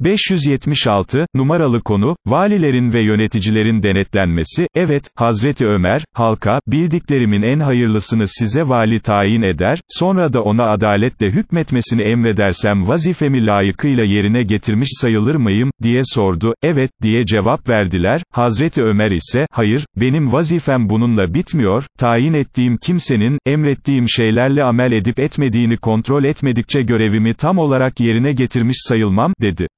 576, numaralı konu, valilerin ve yöneticilerin denetlenmesi, evet, Hazreti Ömer, halka, bildiklerimin en hayırlısını size vali tayin eder, sonra da ona adaletle hükmetmesini emredersem vazifemi layıkıyla yerine getirmiş sayılır mıyım, diye sordu, evet, diye cevap verdiler, Hazreti Ömer ise, hayır, benim vazifem bununla bitmiyor, tayin ettiğim kimsenin, emrettiğim şeylerle amel edip etmediğini kontrol etmedikçe görevimi tam olarak yerine getirmiş sayılmam, dedi.